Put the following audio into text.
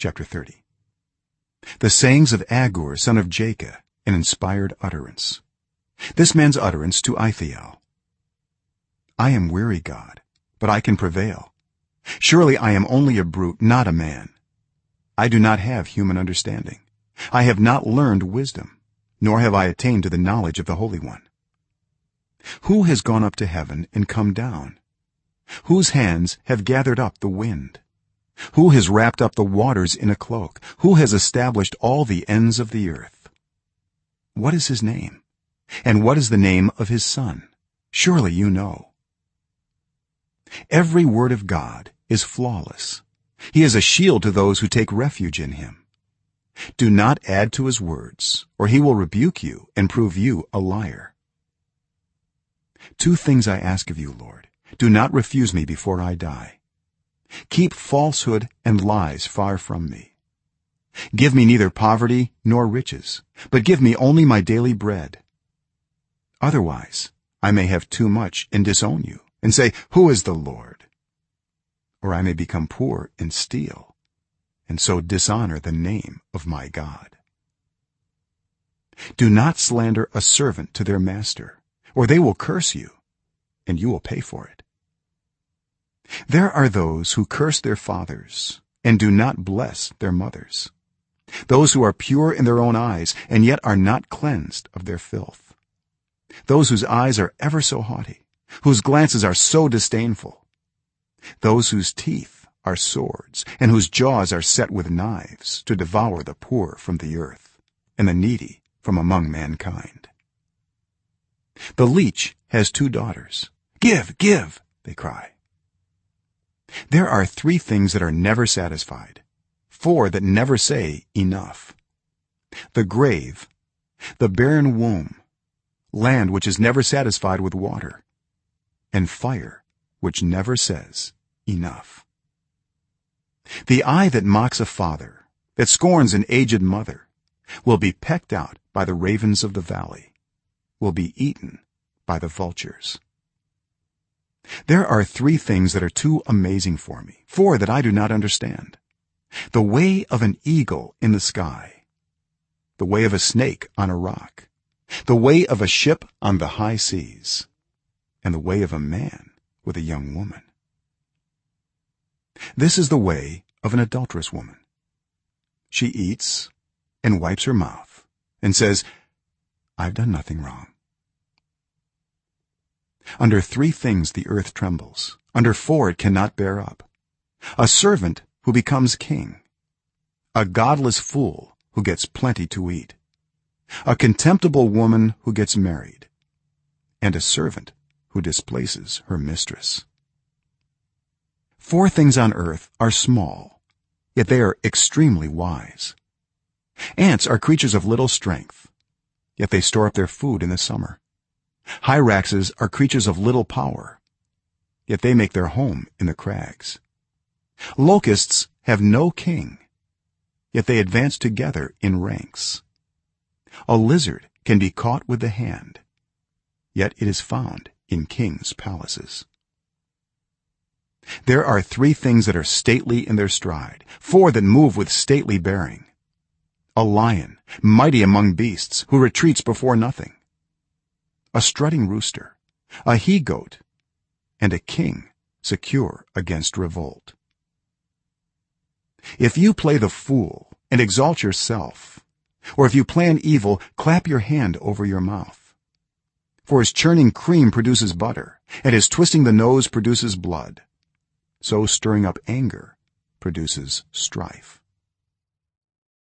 chapter 30 the sayings of agur son of jakeh an inspired utterance. This man's utterance to Ithiel. I am weary god but i can prevail. Surely i am only a brute not a man. I do not have human understanding. I have not learned wisdom nor have i attained to the knowledge of the holy one. Who has gone up to heaven and come down? Whose hands have gathered up the wind who has wrapped up the waters in a cloak? Who has established all the ends of the earth? What is his name? And what is the name of his son? Surely you know. Every word of god is flawless. He is a shield to those who take refuge in him. Do not add to his words or he will rebuke you and prove you a liar. Two things i ask of you lord. Do not refuse me before i die keep falsehood and lies far from me. Give me neither poverty nor riches but give me only my daily bread. Otherwise i may have too much and disown you and say who is the lord? Or i may become poor and steal and so dishonor the name of my god. Do not slander a servant to their master or they will curse you and you will pay for it there are those who curse their fathers and do not bless their mothers. Those who are pure in their own eyes and yet are not cleansed of their filth. Those whose eyes are ever so haughty whose glances are so disdainful. Those whose teeth are swords and whose jaws are set with knives to devour the poor from the earth and the needy from among mankind. The leech has two daughters. Give give they cry there are 3 things that are never satisfied. Four that never say enough. The grave the barren womb land which is never satisfied with water and fire which never says enough. The eye that mocks a father that scorns an aged mother will be pecked out by the ravens of the valley will be eaten by the vultures there are 3 things that are too amazing for me four that i do not understand. The way of an eagle in the sky. The way of a snake on a rock. The way of a ship on the high seas. And the way of a man with a young woman. This is the way of an adulterous woman. She eats and wipes her mouth and says i've done nothing wrong under three things the earth trembles. Under four it cannot bear up. A servant who becomes king. A godless fool who gets plenty to eat. A contemptible woman who gets married. And a servant who displaces her mistress. Four things on earth are small yet they are extremely wise. Ants are creatures of little strength yet they store up their food in the summer hyraxes are creatures of little power yet they make their home in the crags. Locusts have no king yet they advance together in ranks. A lizard can be caught with the hand yet it is found in kings palaces. There are 3 things that are stately in their stride four that move with stately bearing. A lion mighty among beasts who retreats before nothing a strutting rooster a he goat and a king secure against revolt. If you play the fool and exalt yourself or if you plan evil clap your hand over your mouth. For as churning cream produces butter and as twisting the nose produces blood. So stirring up anger produces strife